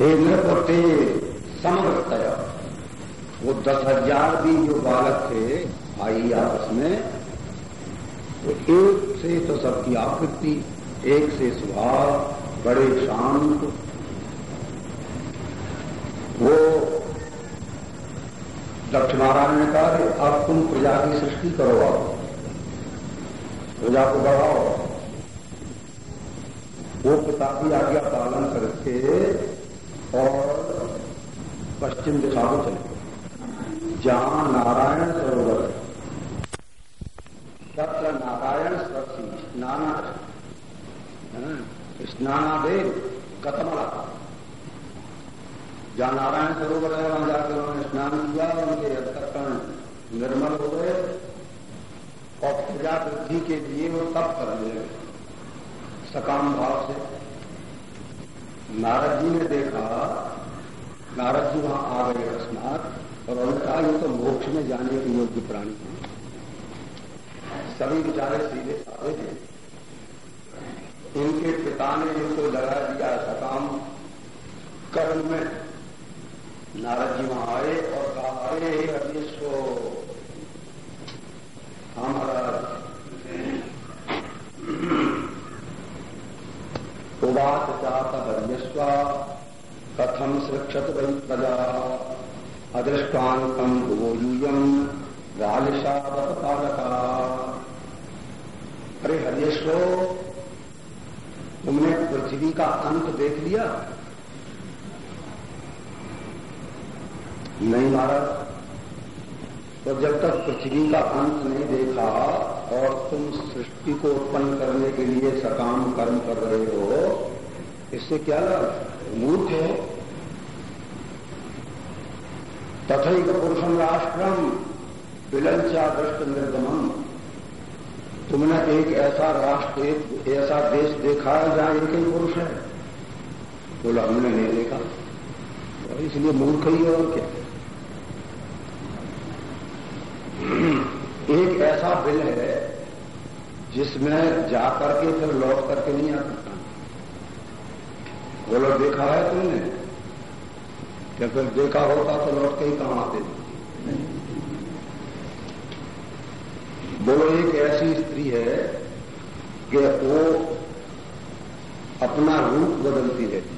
हे नृपते समग्रतया। वो दस हज़ार भी जो बालक थे भाई आपस में तो एक से तो सबकी आकृति, एक से स्वभाव बड़े शांत। वो दक्षिणारायण ने कहा कि अब तुम प्रजा की सृष्टि करो आप। प्रजा को बढ़ाओ। वो पिता की आज्ञा पालन करके और पश्चिम दिशा को चले जहाँ नारायण सरोवर तत्र नारायण सरसी स्नाना स्नानादेव कतमला। जहाँ नारायण सरोवर है, वहाँ जाकर उन्होंने स्नान किया, उनके अंतकरण निर्मल हो गए और प्रजा वृद्धि के लिए वो तप कर लिए सकाम भाव से। नारद जी ने देखा, नारद जी वहाँ आ गए अकस्मात और उन्होंने कहा ये तो मोक्ष में जाने के योग्य प्राणी हैं। सभी विचारे सीधे साधे हैं। इनके पिता ने इनको लगा दिया सकाम। कर्म में नारद जी वहाँ आए और कहा, अरे अभिष्व हमारा उवाच जात हर्यस्वा कथम सुरक्षत वही प्रजा। अदृष्टांकम भुवो अरे हरिश्व तुमने पृथ्वी का अंत देख लिया? नहीं महाराज तो जब तक पृथ्वी का अंत नहीं देखा और तुम सृष्टि को उत्पन्न करने के लिए सकाम कर्म कर रहे हो, इससे क्या लाभ? मूर्ख हो। तथा पुरुषम राष्ट्रम विलंचा दृष्ट निर्गमन तुमने एक ऐसा राष्ट्र, एक ऐसा देश देखा है जहाँ एक ही पुरुष है? बोला, हमने नहीं देखा। तो इसलिए मूर्ख ही है और क्या? एक ऐसा बिल है जिसमें जाकर के फिर लौट करके नहीं आ सकता। बोलो, देखा है तुमने? क्या फिर देखा होता तो लौट के ही कहाँ आते? बोलो, एक ऐसी स्त्री है कि वो अपना रूप बदलती रहती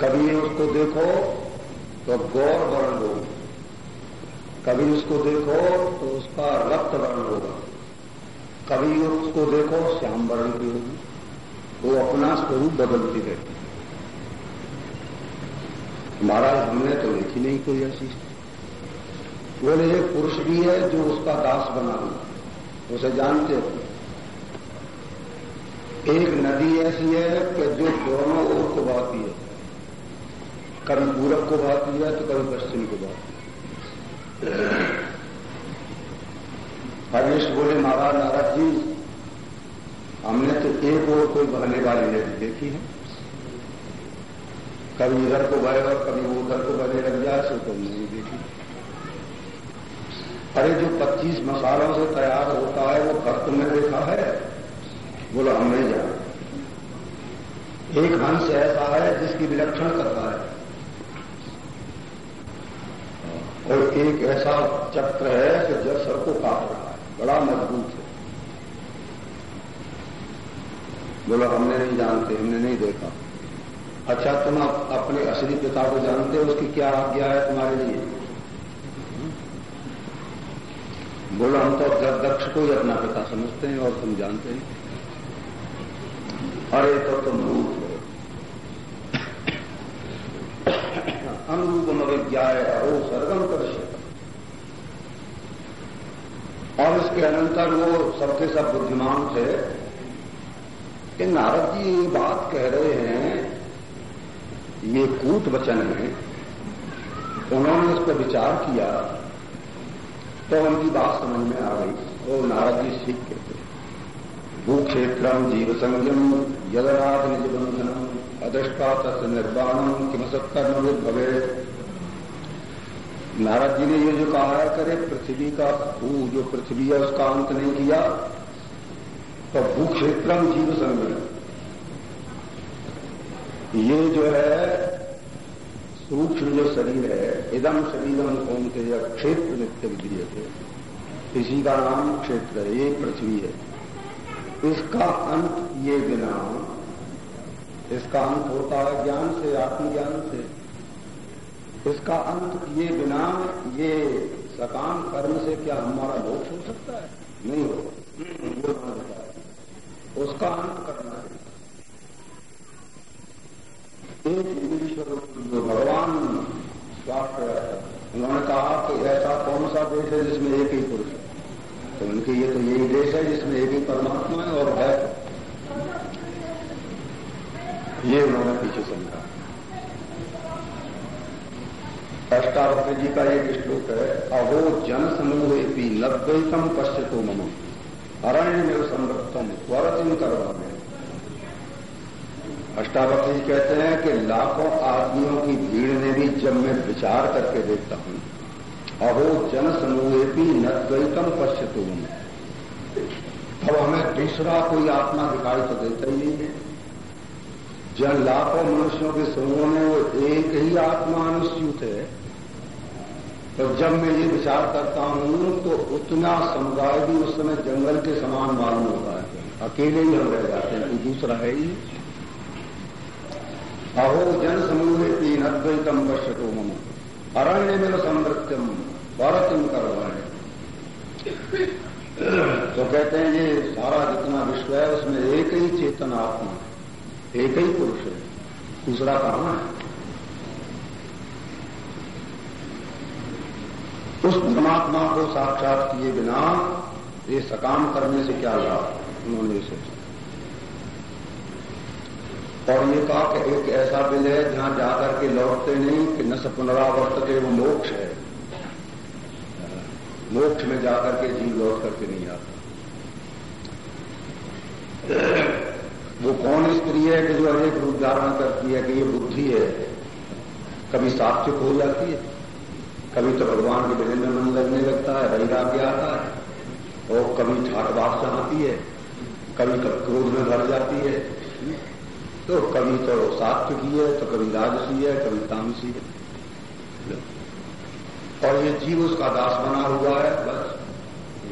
कभी उसको देखो तो गौर वर्ण होगा। कभी उसको देखो तो उसका रक्त वर्ण होगा। कभी उसको देखो, श्याम वर्ण की होगी। वो अपना स्वरूप बदलती रहती महाराज, हमने तो देखी नहीं कोई ऐसी। बोले एक पुरुष भी है जो उसका दास बना हुआ उसे जानते हो? एक नदी ऐसी है कि जो दोनों ओर को बहती है। कभी पूरब को बहती है तो कभी पश्चिम को बहती है। हरीश बोले, महाराज नारद जी, हमने तो एक और कोई बहने वाली नदी देखी है। कभी इधर को बहे और कभी वो उधर को बहने लग जाए, सो तो नहीं देखी। अरे, जो 25 मसालों से तैयार होता है, वो घर तुमने देखा है? बोला, हम नहीं जाना। एक हंस ऐसा है, जिसकी विलक्षण करता है। और एक ऐसा चक्र है, कि जब सर को काट बड़ा मज़बूत है। बोला, हमने नहीं जानते, हमने नहीं देखा। अच्छा तुम आप अपने असली पिता को जानते हो, उसकी क्या आज्ञा है तुम्हारे लिए? बोला, हम तो दक्ष को ही अपना पिता समझते हैं और तुम जानते हैं। अरे तो तुम रूप हो। अनुरूपम अविज्ञाय अहो सर्वम कर और इसके अनंतर वो सबके सब बुद्धिमान थे। कि नारद जी ये बात कह रहे हैं, ये कूट वचन है। उन्होंने उस पर विचार किया तो उनकी बात समझ में आ गई। वो नारद जी सीख के थे। भूक्षेत्रम जीव संयम यदराध निज बंधनम अदृष्टा तस् निर्वाणम किमसत्कर्म भवे नारद जी ने ये जो कहा है, करे पृथ्वी का भू जो पृथ्वी है, उसका अंत नहीं किया तो भूक्षेत्रम जीव संयम ये जो है, सूक्ष्म जो शरीर है इदम शरीरम कौन थे या क्षेत्र नित्य विधि थे इसी का नाम क्षेत्र है, ये पृथ्वी है। इसका अंत ये बिना, इसका अंत होता है ज्ञान से, आत्मज्ञान से। इसका अंत ये बिना ये सकाम कर्म से क्या हमारा मोक्ष हो सकता है? नहीं हो वो उसका अंत करना है। एक ईश्वर जो भगवान स्वास्थ्य उन्होंने कहा कि ऐसा कौन सा देश है जिसमें एक ही पुरुष है? तो उनके ये तो यही देश है जिसमें एक ही परमात्मा है और है। ये उन्होंने पीछे समझा। अष्टावक्र जी का एक श्लोक है, अहो जन समूह भी नद्वैतम पश्चितो मम। अरण्य में संवृत्तम स्वरतिम करवा में अष्टावक्र जी कहते हैं कि लाखों आदमियों की भीड़ में भी जब मैं विचार करके देखता हूँ, अहो जन समूह भी नद्वैतम पश्चितो मम। अब हमें दूसरा कोई आत्मा दिखाई तो देता ही नहीं है। जन लाखों मनुष्यों के समूह में वो एक ही आत्मा अनुस्यूत है तो जब मैं ये विचार करता हूँ तो उतना समुदाय भी उस समय जंगल के समान मालूम होता है। अकेले ही हम रह जाते हैं, कोई दूसरा है ही अहो जन समूह तीन, अद्वैतम पश्यतो मम। अरण्य में समृत्यम, भारतम करवाए तो कहते हैं, ये सारा जितना विश्व है, उसमें एक ही चेतन आत्मा है। एक ही पुरुष है, दूसरा कहाँ है। उस परमात्मा को साक्षात किए बिना ये सकाम करने से क्या लाभ उन्होंने सोचा और ये कहा कि एक ऐसा बिल है जहाँ जाकर के लौटते नहीं कि न पुनरावर्त के वो मोक्ष है। मोक्ष में जाकर के जीव लौट करके नहीं आता। वो कौन स्त्री है कि जो अनेक रूप धारण करती है कि ये बुद्धि है? कभी सात्विक हो जाती है। कभी तो भगवान के में मन लगने लगता है वैराग्य आता है। और कभी ठाटबास चाहती है, कभी क्रोध में भर जाती है। तो कभी तो सात्विकी है तो कभी राजसी है, कभी तामसी है। और ये जीव उसका दास बना हुआ है, बस।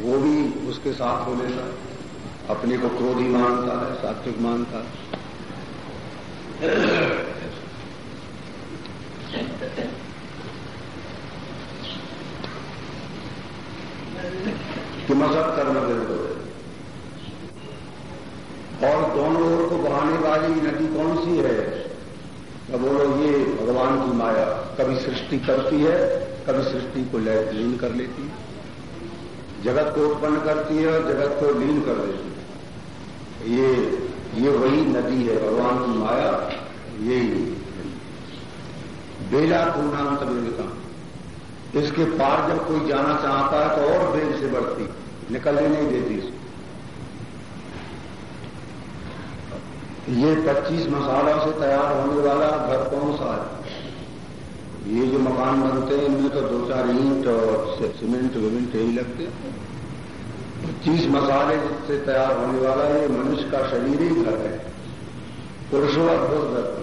वो भी उसके साथ हो लेता अपने को क्रोधी मानता है, सात्विक मानता है। कि मज़हब कर्म विरुद्ध और दोनों ओर को बहाने वाली नदी कौन सी है? तो बोलो ये भगवान की माया कभी सृष्टि करती है, कभी सृष्टि को लीन कर लेती है। जगत को उत्पन्न करती है और जगत को लीन कर देती है। ये ये वही नदी है, भगवान की माया, यही बेला पूर्णांत वेदिका इसके पार जब कोई जाना चाहता है तो और बेल से बढ़ती, निकलने नहीं देती इसको। ये 25 मसालों से तैयार होने वाला घर कौन सा है? ये जो मकान बनते हैं, इनमें तो दो चार ईंट और सीमेंट, विमेंट यही लगते हैं। पच्चीस मसाले से तैयार होने वाला ये मनुष्य का शरीर ही घर है। पुरुषों अद्भुत धरती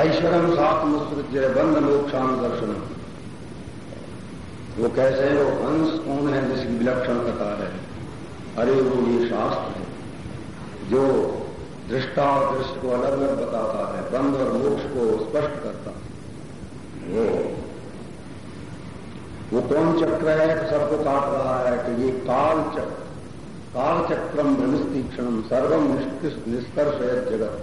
ऐश्वर्यम सात मुस्कृत्य बंद मोक्षान दर्शन वो कैसे है? वो हंस कौन है जिसकी विलक्षण कथा है? अरे वो ये शास्त्र है, जो दृष्टा और दृष्ट को अलग अलग बताता है, बंद और मोक्ष को स्पष्ट करता है। वो वो कौन चक्र है? सबको काट रहा है कि ये काल चक्र, काल चक्रम क्षण सर्वम निष्कर्ष है जगत।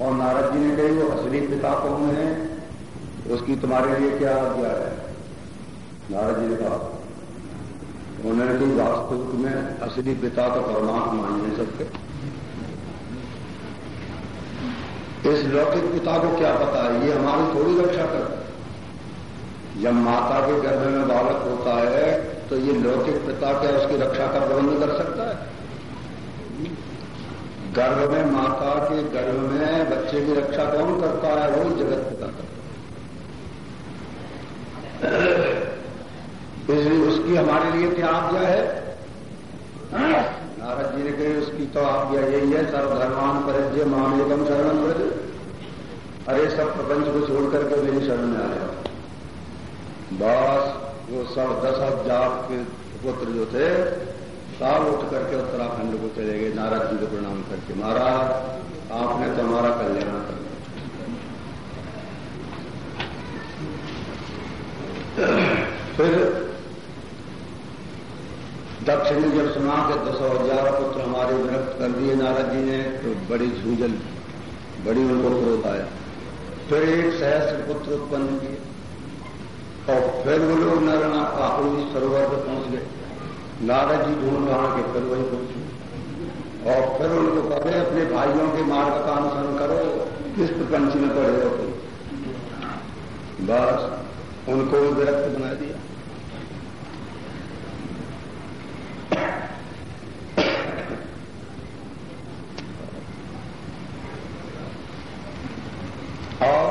और नारद जी ने कही, वो असली पिता कौन है? उसकी तुम्हारे लिए क्या आज्ञा है? नारद जी ने कहा, उन्होंने कही, वास्तविक में असली पिता तो परमात्मा ही है सबके। इस लौकिक पिता को क्या पता? है ये हमारी थोड़ी रक्षा करता है। जब माता के गर्भ में बालक होता है तो ये लौकिक पिता क्या उसकी रक्षा का प्रबंध कर सकता है? गर्भ में माता के गर्भ में बच्चे की रक्षा कौन करता है? वही जगत पिता करता है। इसलिए उसकी हमारे लिए क्या आज्ञा है? नारद जी ने कही, उसकी तो आप यही है, सर्वधर्मान परिजय माम एकम शरण व्रज अरे, सब प्रपंच को छोड़ करके मेरी शरण में आया। बस, वो सब दस हज़ार के पुत्र जो थे, सब उठ करके उत्तराखंड को चले गए, नारद जी को प्रणाम करके। महाराज, आपने तो हमारा कल्याण कर फिर दक्षिणी जब सुना के दस हज़ार पुत्र हमारे विरक्त कर दिए नारद जी ने। तो बड़ी झूझल बड़ी उनको क्रोध आया। फिर एक सहस्त्र पुत्र उत्पन्न किए। और फिर वो लोग नरना काकुली सरोवर पर पहुँच गए। नारद जी ढूंढ रहा के फिर वही पहुँचे और फिर उनको कहे, अपने भाइयों के मार्ग का अनुसरण करो। किस प्रपंच में पड़े हो बस, उनको विरक्त बना दिया और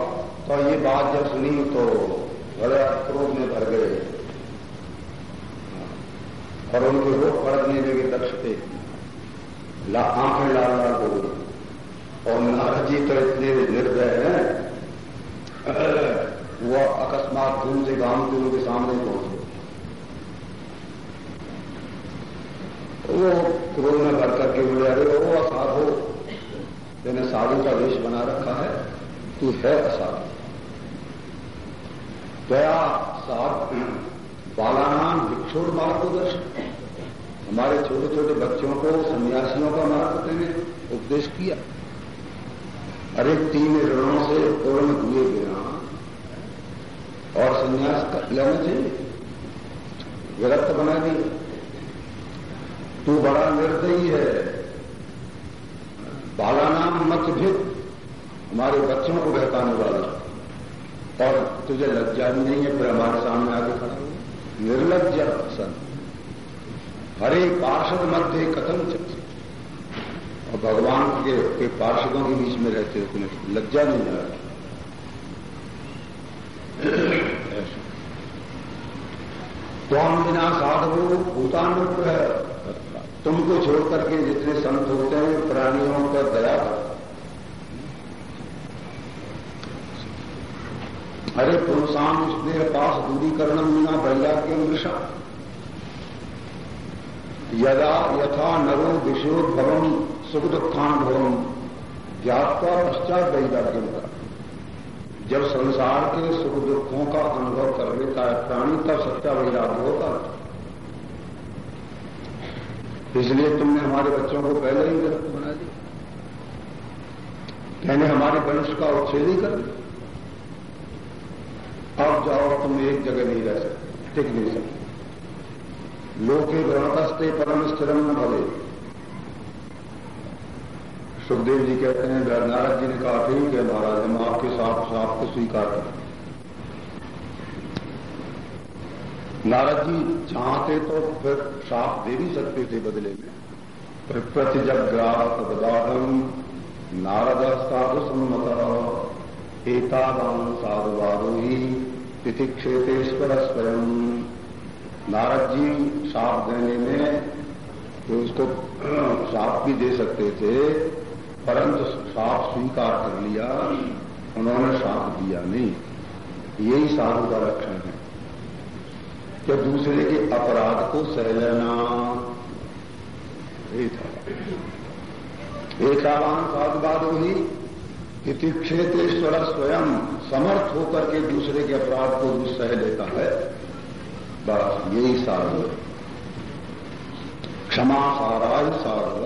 तो ये बात जब सुनी तो बड़े क्रोध में भर गए। और उनके रोग पड़ने लगे दक्ष थे। आँखें लाल लाल हो गई। और नारद जी तो इतने निर्दय हैं। वो अकस्मात धूम से गाँव के उनके सामने पहुँच। गए वो क्रोध में भर करके बोले, अरे वो असाधु। मैंने साधु का वेश बना रखा है। तू है असाधु। दया साध बालानाम भिक्षोड़ मार्गदर्शन हमारे छोटे छोटे बच्चों को, सन्यासियों का मार्ग तेने उपदेश किया। अरे तीन ऋणों से पूर्ण हुए बिना और संन्यास लेना चाहिए विरक्त बना दिए तू बड़ा निर्दयी है। बालानाम मत भी हमारे बच्चों को बहकाने वाला और तुझे लज्जा भी नहीं है फिर हमारे सामने आके खड़ा हो। निर्लज सन हरे पार्षद मध्य कथम चक्र और भगवान के, के पार्षदों के बीच में रहते हो तुम्हें लज्जा नहीं आ त्वाम बिना साधु भूतानुग्रह तुमको छोड़ करके जितने संत होते हैं प्राणियों पर दया अरे पुरुषाम स्नेह पास दूरीकरण बिना वैराग्य मृषा यदा यथा नरो विषयोद्भवम सुख दुखानुभवम ज्ञापका पश्चात वैराग्यम का जब संसार के सुख दुखों का अनुभव कर लेता है प्राणी, तब सच्चा वैराग्य होता है। इसलिए तुमने हमारे बच्चों को पहले ही विरक्त बना दिया। कहने हमारे वंश का उच्छेद ही कर दिया। अब जाओ तुम एक जगह नहीं रह सकते, टिक नहीं सकते। लोके ग्रहणस्ते परम स्थिरम न भले सुखदेव जी कहते हैं, नारद जी ने कहा, ठीक है महाराज, हम आपके साथ साथ को स्वीकार करें नारद जी चाहते तो फिर साफ़ दे भी सकते थे बदले में प्रति जब ग्राहक बदाहम नारद साधु सम्मत एतादान साधुवारोही तिथि क्षेत्रेश्वर स्वयं नारद जी साफ़ देने में तो उसको साफ़ भी दे सकते थे, परंतु साफ़ स्वीकार कर लिया, उन्होंने साफ़ दिया नहीं। यही साधु का लक्षण है। कि दूसरे के अपराध को सह लेना? यही था। एकावान साधुवाद ही इति क्षेत्रेश्वर स्वयं समर्थ होकर के दूसरे के अपराध को भी सह लेता है। बस यही साधु क्षमा सारा ही साधु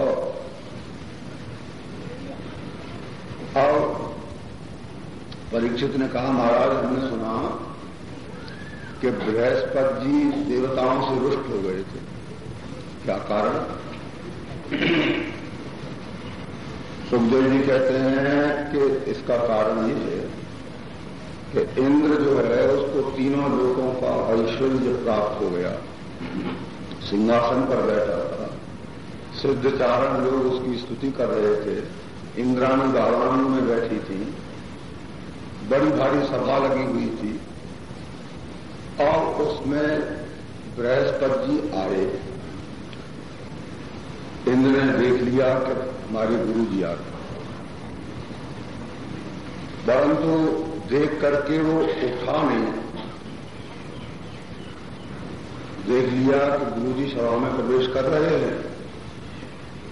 और परीक्षित ने कहा, महाराज, हमने सुना कि बृहस्पति जी देवताओं से रुष्ट हो गए थे। क्या कारण? सुखदेव जी कहते हैं कि इसका कारण ये है कि इंद्र जो है, उसको तीनों लोगों का ऐश्वर्य प्राप्त हो गया। सिंहासन पर बैठा था। सिद्धचारण लोग उसकी स्तुति कर रहे थे। इंद्राणी गावाणी में बैठी थी। बड़ी भारी सभा लगी हुई थी। और उसमें बृहस्पति जी आए। इंद्र ने देख लिया कि हमारे गुरु जी आ परंतु देख करके वो उठा नहीं। देख लिया कि गुरु जी सभा में प्रवेश कर रहे हैं,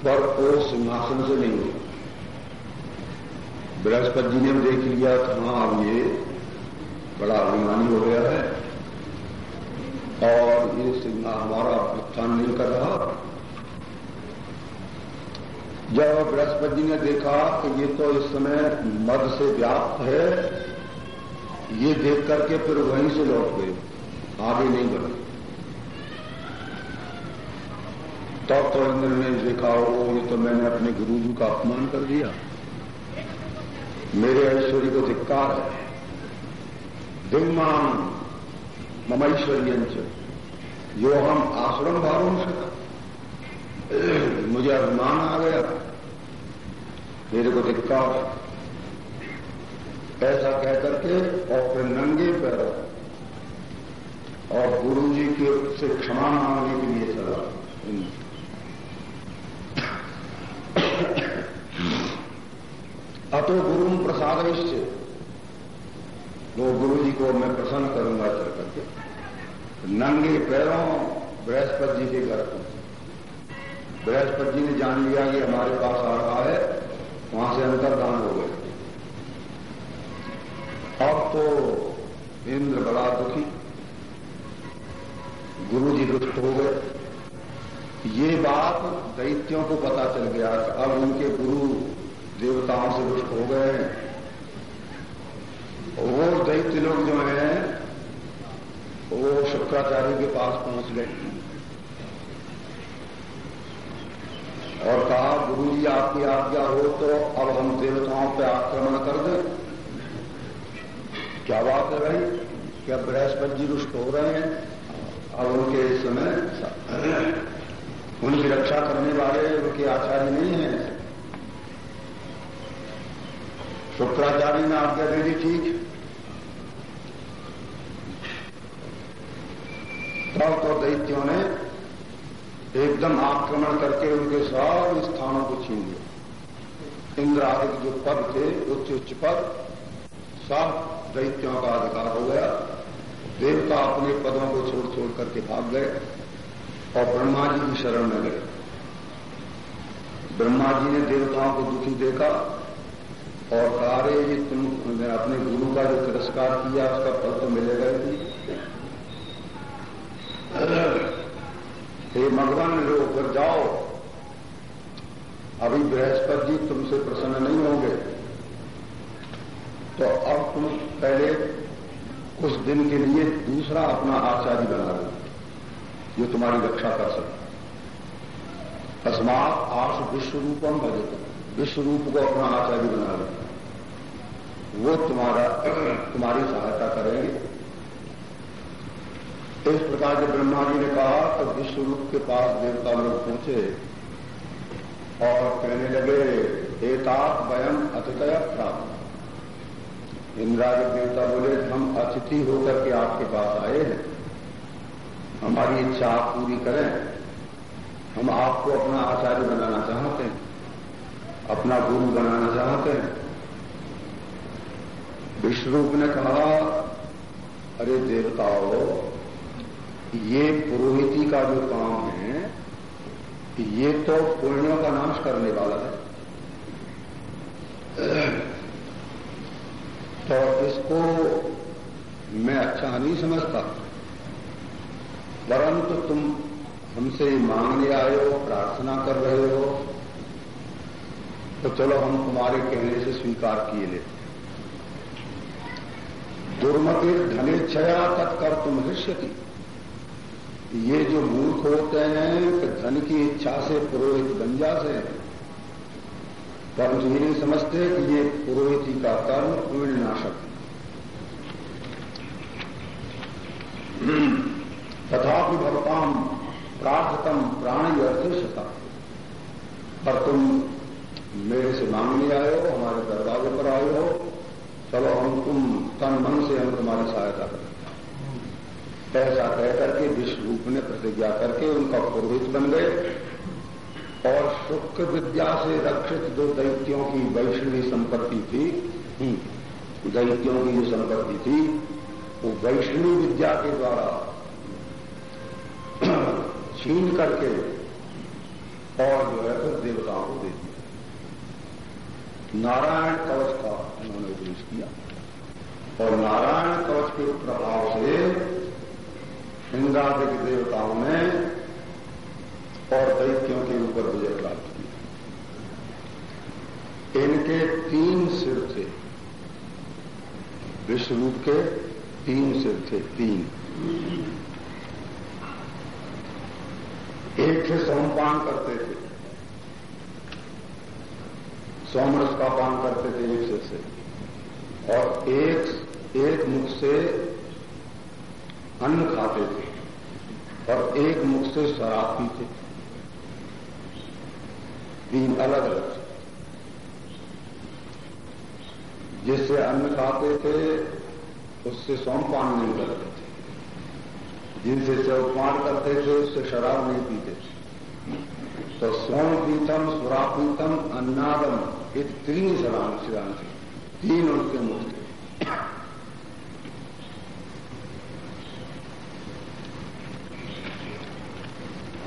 पर वो सिंहासन से नहीं हुआ बृहस्पति जी ने देख लिया कि हाँ अब ये बड़ा अभिमानी हो गया है। और ये सिंहा हमारा उत्थान नहीं कर रहा। जब बृहस्पति ने देखा कि ये तो इस समय मद से व्याप्त है, ये देख करके फिर वहीं से लौट गए, आगे नहीं बढ़े। तब तो इंद्र ने देखा वो ये तो मैंने अपने गुरु जी का अपमान कर दिया। मेरे ऐश्वर्य को धिक्कार है। दिग्मान ममैश्वर्यंच जो हम आश्रम भारों से मुझे अभिमान आ गया। मेरे को धिक्कार ऐसा कह करके और फिर नंगे पैर और गुरु जी के से क्षमा मांगने के लिए चला। अतो गुरु प्रसाद वो गुरु जी को मैं प्रसन्न करूँगा चल करके। नंगे पैरों बृहस्पति जी के घर पहुँचे। बृहस्पति जी ने जान लिया कि हमारे पास आ रहा है, वहाँ से अंतर्दान हो गए। अब तो इंद्र बड़ा दुखी गुरु जी दुष्ट हो गए। ये बात दैत्यों को पता चल गया कि अब उनके गुरु देवताओं से दुष्ट हो गए हैं। वो दैत्य लोग जो हैं, वो शुक्राचार्य के पास पहुँच गए और जी आपकी आज्ञा हो तो अब हम देवताओं पर आक्रमण कर दें क्या बात है भाई क्या बृहस्पति जी रुष्ट हो रहे हैं अब उनके समय उनकी रक्षा करने वाले उनके आचार्य नहीं हैं शुक्राचार्य ने आज्ञा दे दी ठीक तब तो दैत्यों ने एकदम आक्रमण करके उनके सारे स्थानों को छीन लिया इंद्र आदि जो पद थे उच्च उच्च पद सब दैत्यों का अधिकार हो गया। देवता अपने पदों को छोड़ छोड़ करके भाग गए और ब्रह्मा जी की शरण में गए। ब्रह्मा जी ने देवताओं को दुखी देखा और कहा रे ये तुम अपने गुरु का जो तिरस्कार किया उसका फल तो मिलेगा ही हे भगवान लोग जाओ। अभी बृहस्पति जी तुमसे प्रसन्न नहीं होंगे। तो अब तुम पहले कुछ दिन के लिए दूसरा अपना आचार्य बना लो, जो तुम्हारी रक्षा कर सके। अस्मात आश विश्व रूपम भजत। विश्व रूप को अपना आचार्य बना लो। वो तुम्हारा, तुम्हारी सहायता करेंगे। इस प्रकार जब ब्रह्मा जी ने कहा तो विश्वरूप के पास देवता लोग पहुँचे। और कहने लगे एतात वयम अतिथय प्राप्त। इंद्राज देवता बोले, हम अतिथि होकर के आपके पास आए हैं। हमारी इच्छा आप पूरी करें। हम आपको अपना आचार्य बनाना चाहते हैं, अपना गुरु बनाना चाहते हैं। विश्वरूप ने कहा, अरे देवताओं, ये पुरोहिती का जो काम ये तो पुण्यों का नाश करने वाला है। तो इसको मैं अच्छा नहीं समझता। परंतु तुम हमसे मांगने आए हो, प्रार्थना कर रहे हो तो चलो हम तुम्हारे कहने से स्वीकार किए लेते दुर्मति धनेच्छया तत्कर तुम हृष्यति ये जो मूर्ख होते हैं धन की इच्छा से पुरोहित बन जाते हैं। परंतु ये नहीं समझते कि ये पुरोहित का कर्म पुण्य नाशक तथापि भगवान प्रार्थतम प्राणी अर्थिशता। पर तुम मेरे से मांगने आए हो, हमारे दरवाजे पर आए हो चलो हम तुम तन मन से हम तुम्हारी सहायता करें ऐसा कह करके रूप ने प्रतिज्ञा करके उनका पुरोहित बन गए। और शुक्र विद्या से रक्षित जो दैत्यों की वैष्णवी संपत्ति थी। हम्म, दैत्यों की जो संपत्ति थी वो वैष्णवी विद्या के द्वारा छीन करके और जो है फिर देवताओं को दे दिया। नारायण कवच का उन्होंने उपदेश किया। और नारायण कवच के प्रभाव से इंद्रादिक देवताओं ने और दैत्यों के ऊपर विजय प्राप्त किया। इनके तीन सिर थे। विश्वरूप के तीन सिर थे, तीन। एक थे सोमपान करते थे। सोमरस का पान करते थे एक सिर से। और एक एक मुख से अन्न खाते थे। और एक मुख से शराब पीते। तीन अलग अलग। जिससे अन्न खाते थे, उससे सोमपान नहीं करते थे। जिनसे चौपान करते थे, उससे शराब नहीं पीते थे। तो सोम पीतम सुरापीतम अन्नादम, ये तीन शराब सिरान थे तीन उनके मुख थे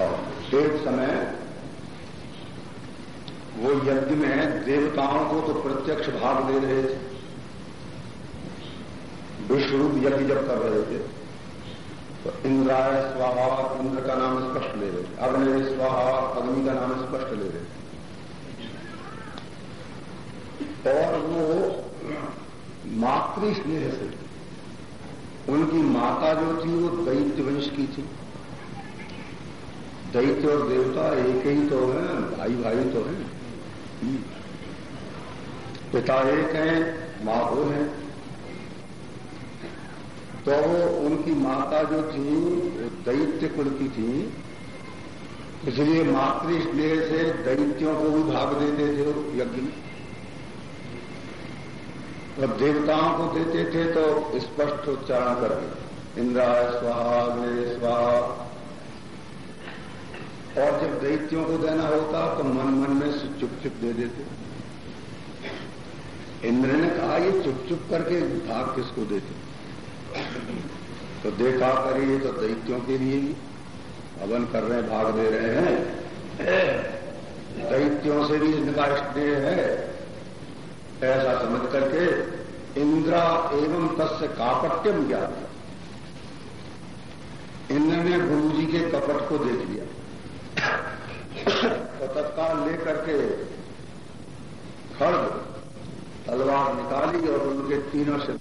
और एक समय वो यज्ञ में देवताओं को तो प्रत्यक्ष भाग ले रहे थे। विश्वरूप यज्ञ जब कर रहे थे तो इंद्राय स्वाहा इंद्र का नाम स्पष्ट ले रहे थे। अग्नि स्वाहा, अग्नि का नाम स्पष्ट ले रहे थे। और वो मातृ स्नेह से, उनकी माता जो थी वो दैत्य वंश की थी। दैत्य और देवता एक ही तो है भाई भाई तो है। पिता एक है माँ दो है। तो उनकी माता जो थी, वो दैत्य कुल की थी। इसलिए मातृ स्नेह से दैत्यों को भी भाग देते थे यज्ञ जब देवताओं को देते थे तो स्पष्ट उच्चारण करके इंद्रा स्वाहा स्वाहा और जब दैत्यों को देना होता तो मन मन में चुप चुप दे देते। इंद्र ने कहा, ये चुप चुप करके भाग किसको देते? तो देखा करिए तो दैत्यों के लिए ही। हवन कर रहे भाग दे रहे हैं। दैत्यों से भी इनका स्नेह है। ऐसा समझ करके इंद्रा एवं तस्य कापट्यम ज्ञान। इंद्र ने गुरु जी के कपट को देख लिया। तो तत्काल लेकर के खड़ तलवार निकाली और उनके तीनों से